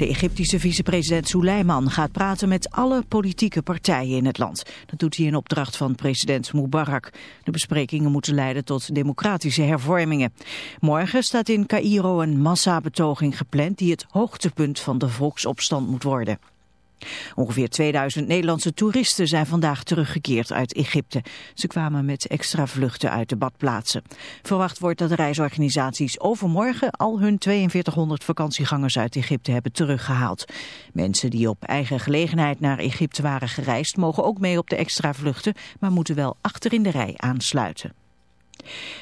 De Egyptische vicepresident Suleiman gaat praten met alle politieke partijen in het land. Dat doet hij in opdracht van president Mubarak. De besprekingen moeten leiden tot democratische hervormingen. Morgen staat in Cairo een massabetoging gepland die het hoogtepunt van de volksopstand moet worden. Ongeveer 2000 Nederlandse toeristen zijn vandaag teruggekeerd uit Egypte. Ze kwamen met extra vluchten uit de badplaatsen. Verwacht wordt dat de reisorganisaties overmorgen al hun 4200 vakantiegangers uit Egypte hebben teruggehaald. Mensen die op eigen gelegenheid naar Egypte waren gereisd mogen ook mee op de extra vluchten, maar moeten wel achter in de rij aansluiten.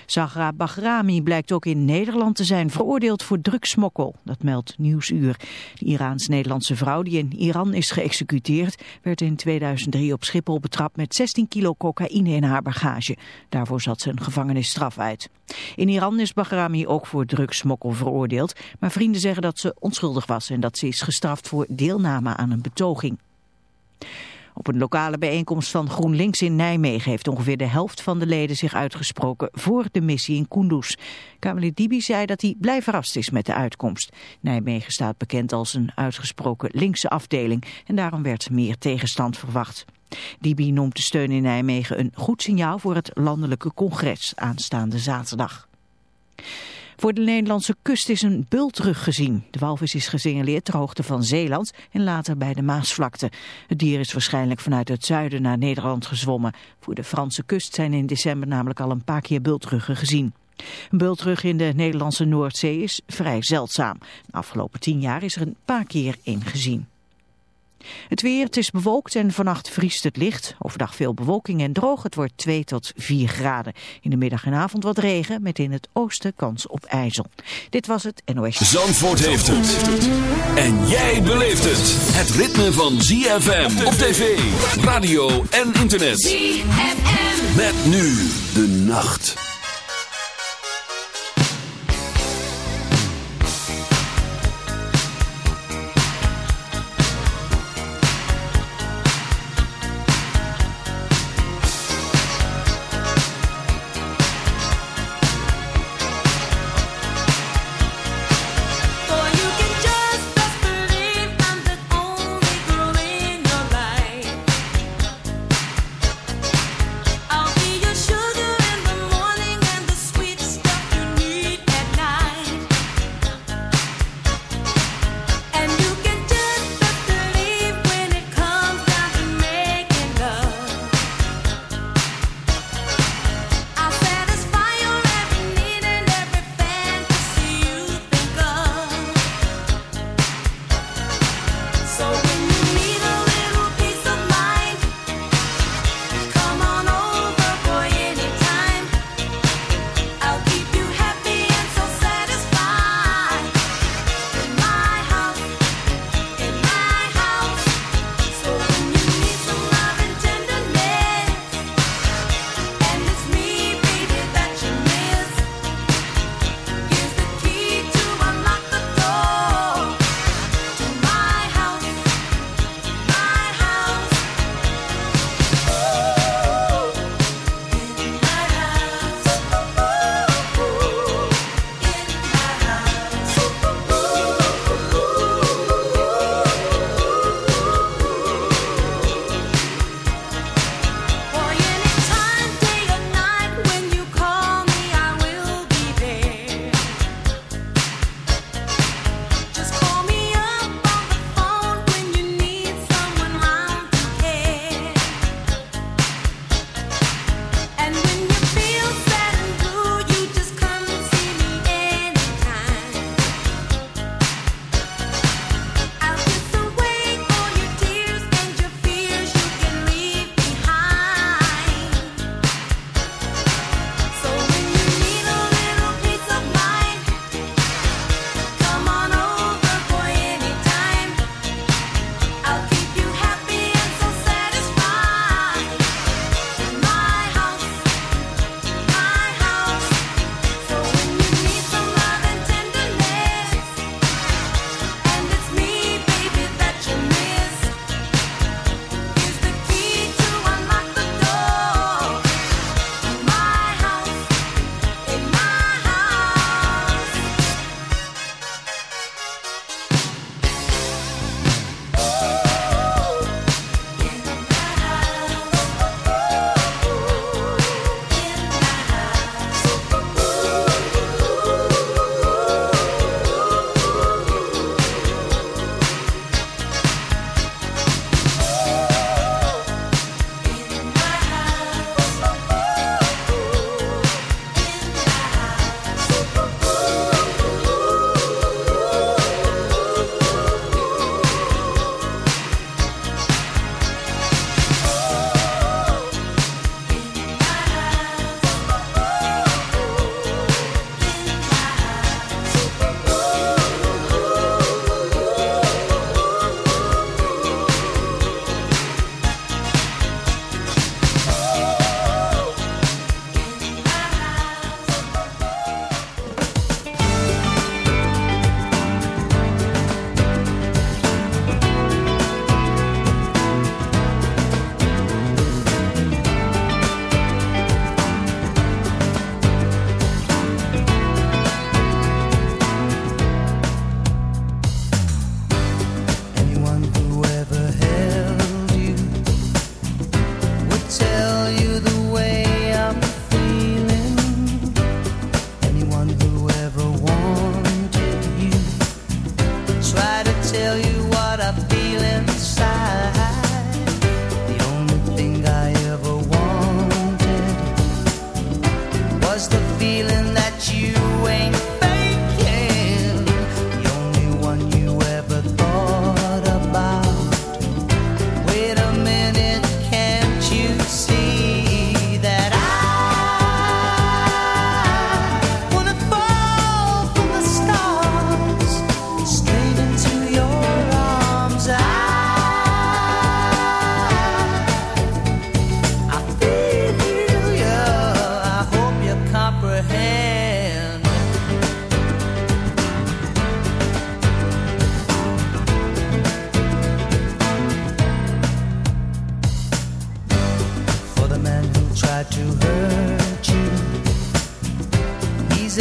Zagra Bahrami blijkt ook in Nederland te zijn veroordeeld voor drugsmokkel. Dat meldt Nieuwsuur. De Iraans-Nederlandse vrouw die in Iran is geëxecuteerd... werd in 2003 op Schiphol betrapt met 16 kilo cocaïne in haar bagage. Daarvoor zat ze een gevangenisstraf uit. In Iran is Bahrami ook voor drugsmokkel veroordeeld... maar vrienden zeggen dat ze onschuldig was... en dat ze is gestraft voor deelname aan een betoging. Op een lokale bijeenkomst van GroenLinks in Nijmegen heeft ongeveer de helft van de leden zich uitgesproken voor de missie in Kunduz. Kamerlid Dibi zei dat hij blij verrast is met de uitkomst. Nijmegen staat bekend als een uitgesproken linkse afdeling en daarom werd meer tegenstand verwacht. Dibi noemt de steun in Nijmegen een goed signaal voor het landelijke congres aanstaande zaterdag. Voor de Nederlandse kust is een bultrug gezien. De walvis is gesignaleerd ter hoogte van Zeeland en later bij de Maasvlakte. Het dier is waarschijnlijk vanuit het zuiden naar Nederland gezwommen. Voor de Franse kust zijn in december namelijk al een paar keer bultruggen gezien. Een bultrug in de Nederlandse Noordzee is vrij zeldzaam. De afgelopen tien jaar is er een paar keer één gezien. Het weer, het is bewolkt en vannacht vriest het licht. Overdag veel bewolking en droog. Het wordt 2 tot 4 graden. In de middag en avond wat regen, met in het oosten kans op ijzel. Dit was het NOS. Zandvoort heeft het. En jij beleeft het. Het ritme van ZFM op tv, radio en internet. ZFM. Met nu de nacht.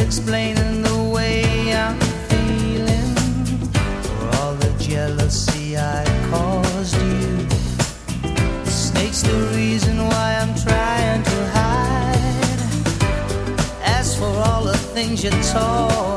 explaining the way I'm feeling for all the jealousy I caused you. The snake's the reason why I'm trying to hide. As for all the things you taught.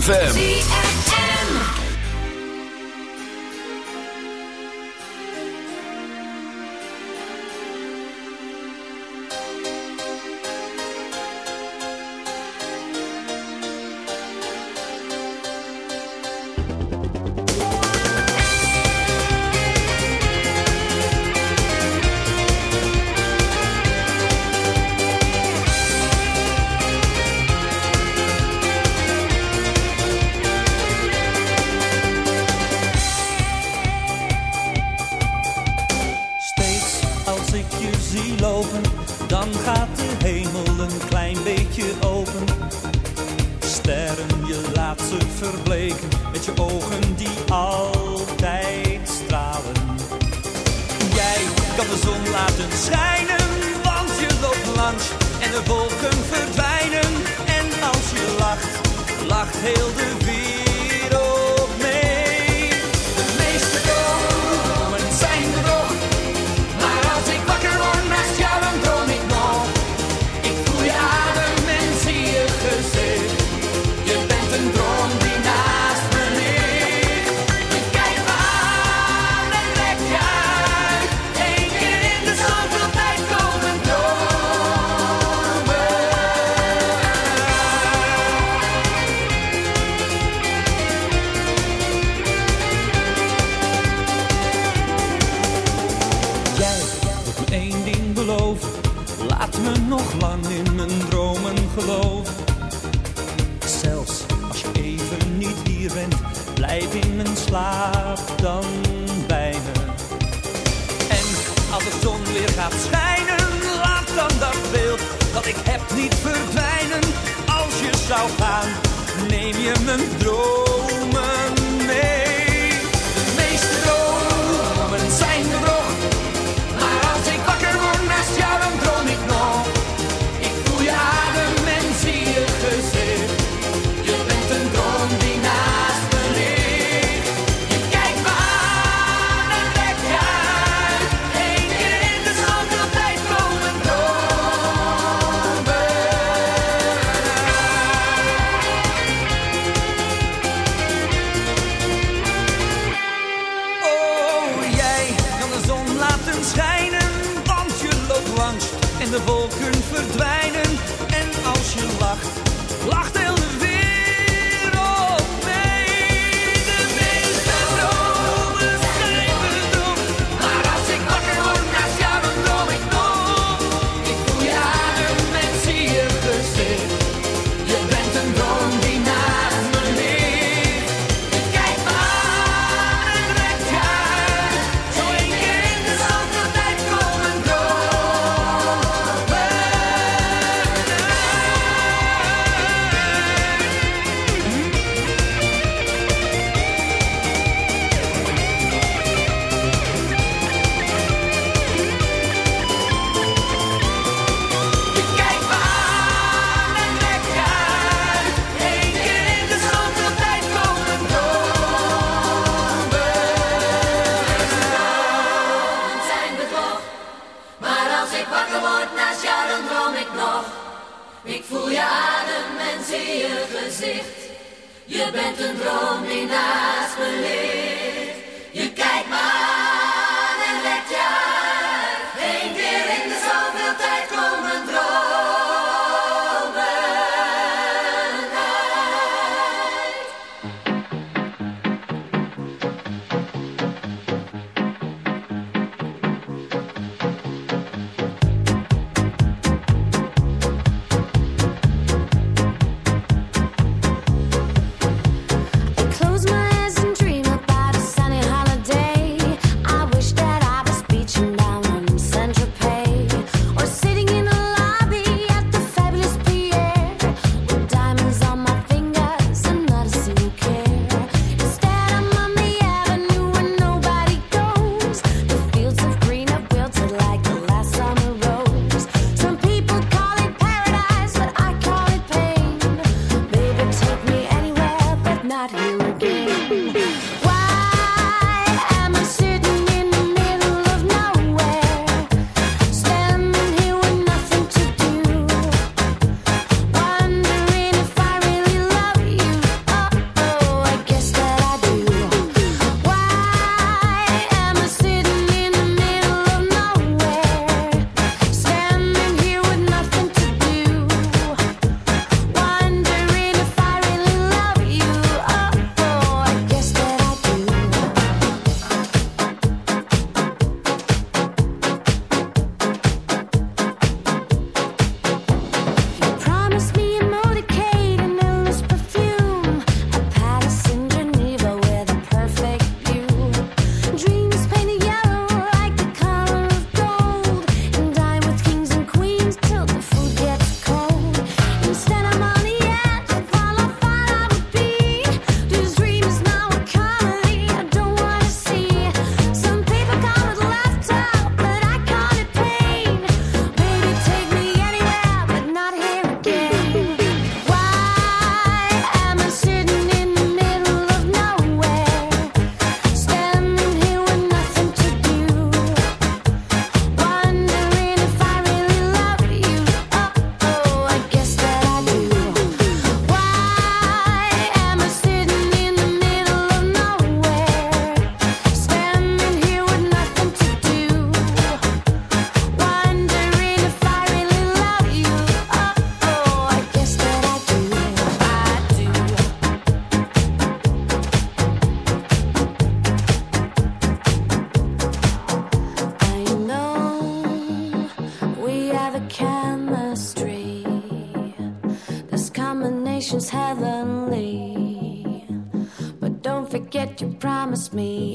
ZFM.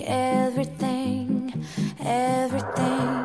everything, everything.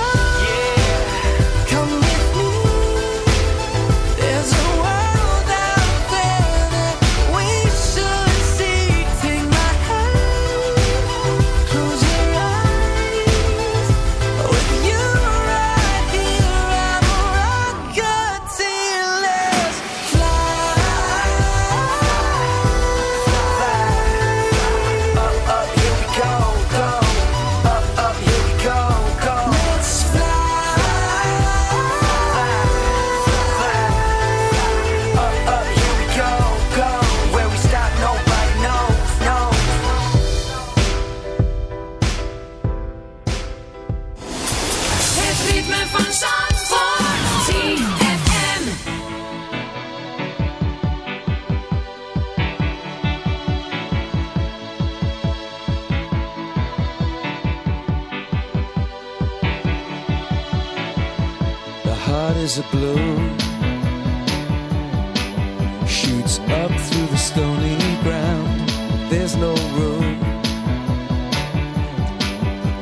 Shoots up through the stony ground. There's no room,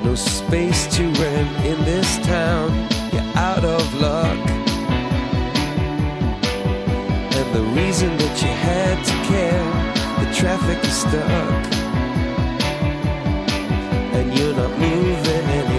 no space to rent in this town. You're out of luck, and the reason that you had to care, the traffic is stuck, and you're not moving anywhere.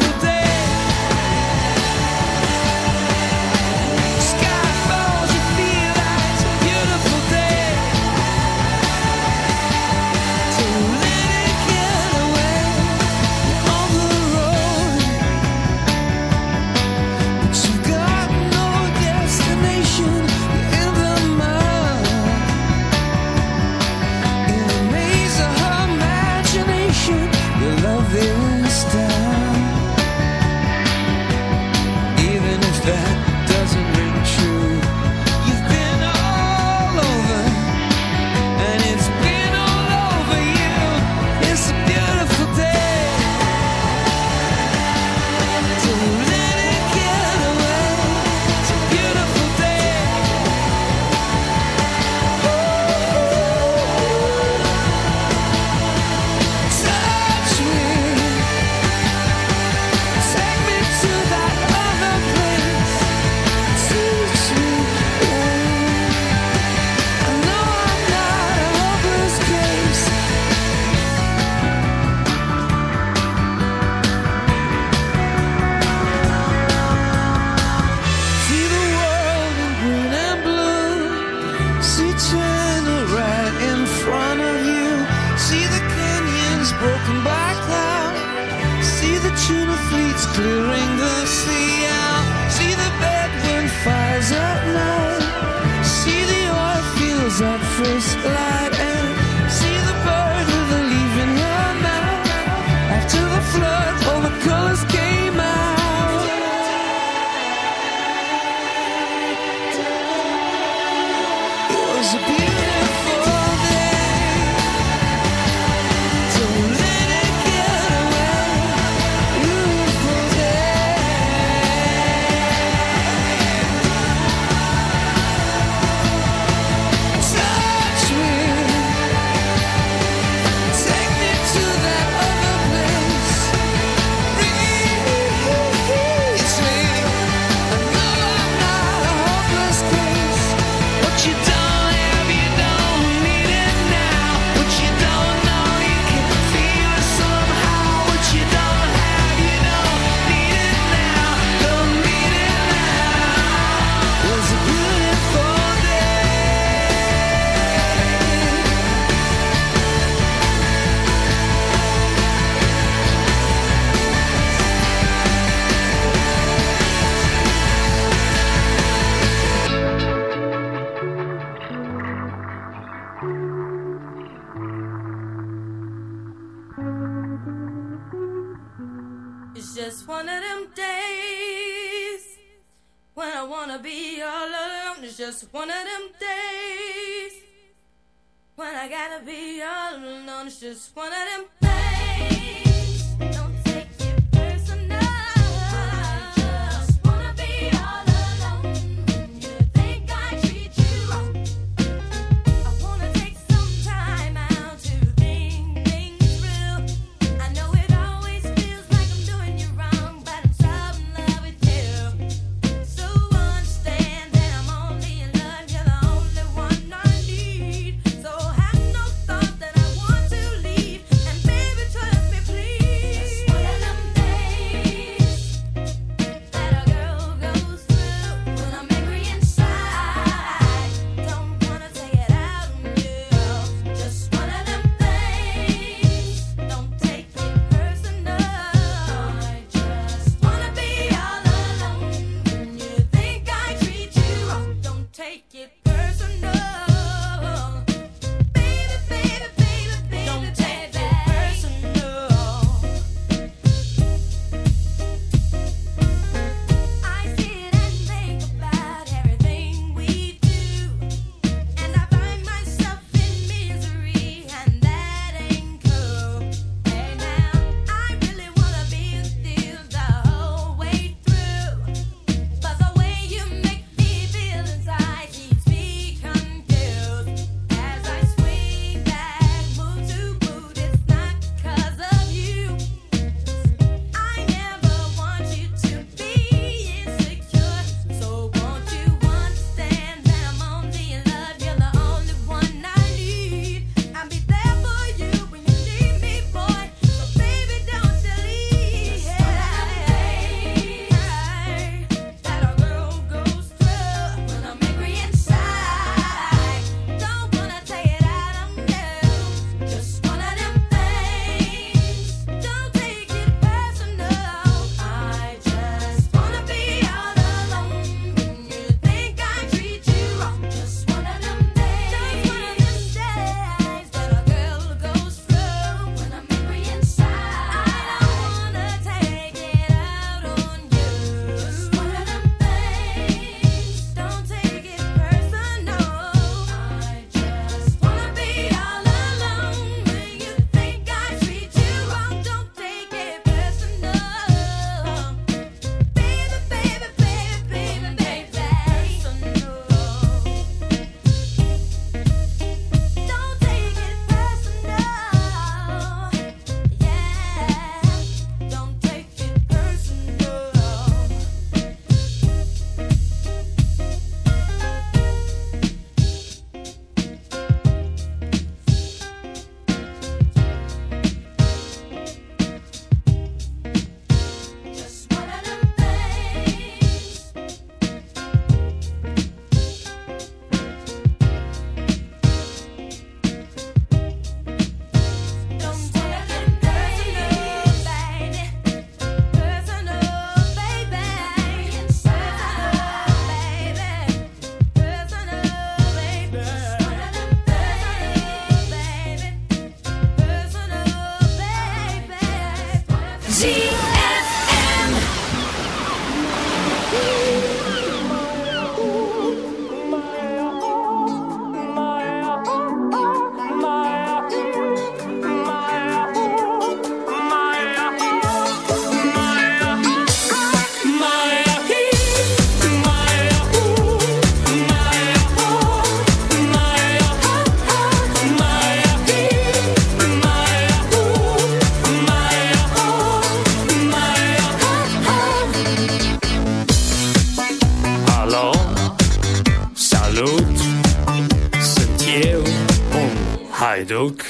haiduc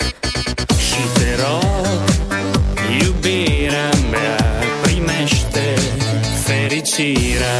și te rog, iubirea mea, primește fericirea.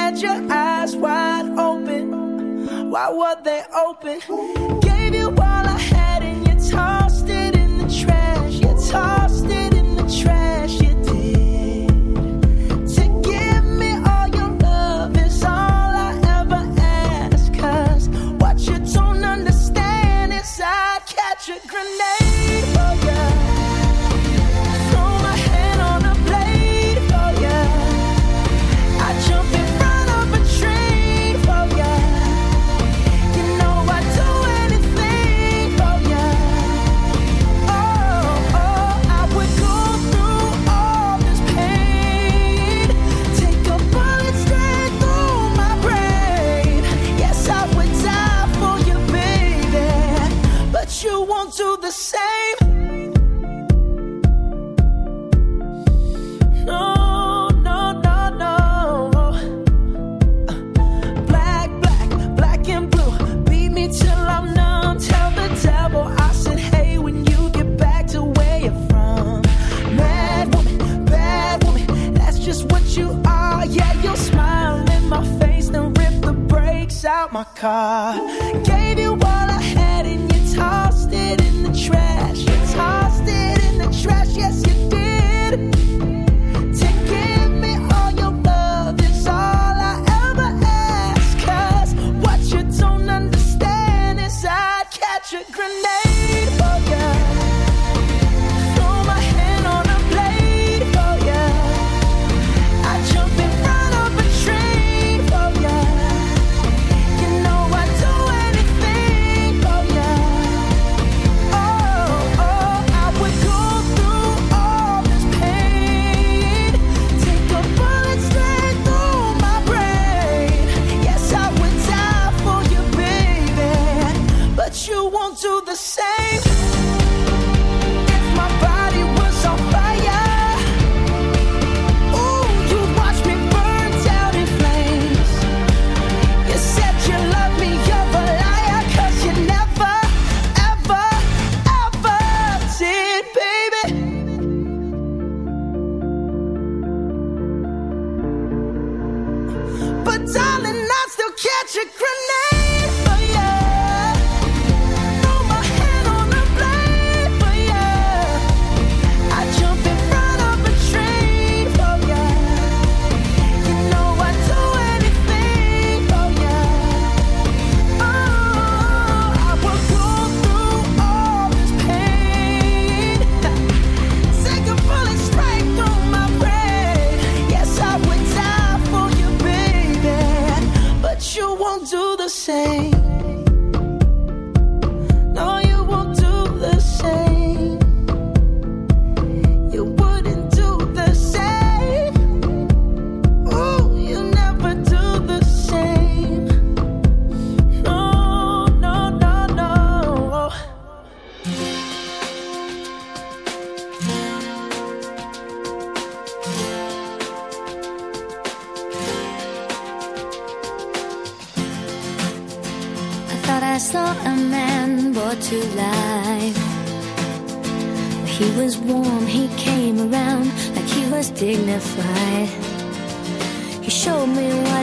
had your eyes wide open. Why were they open? Gave you all I my car. Gave you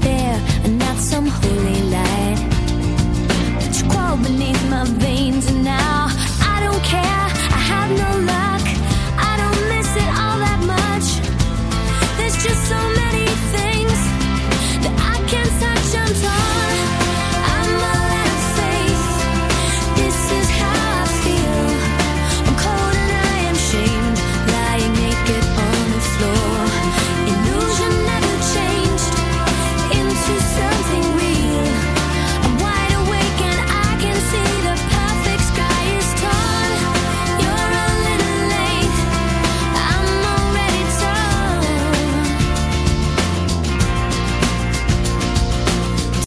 stare.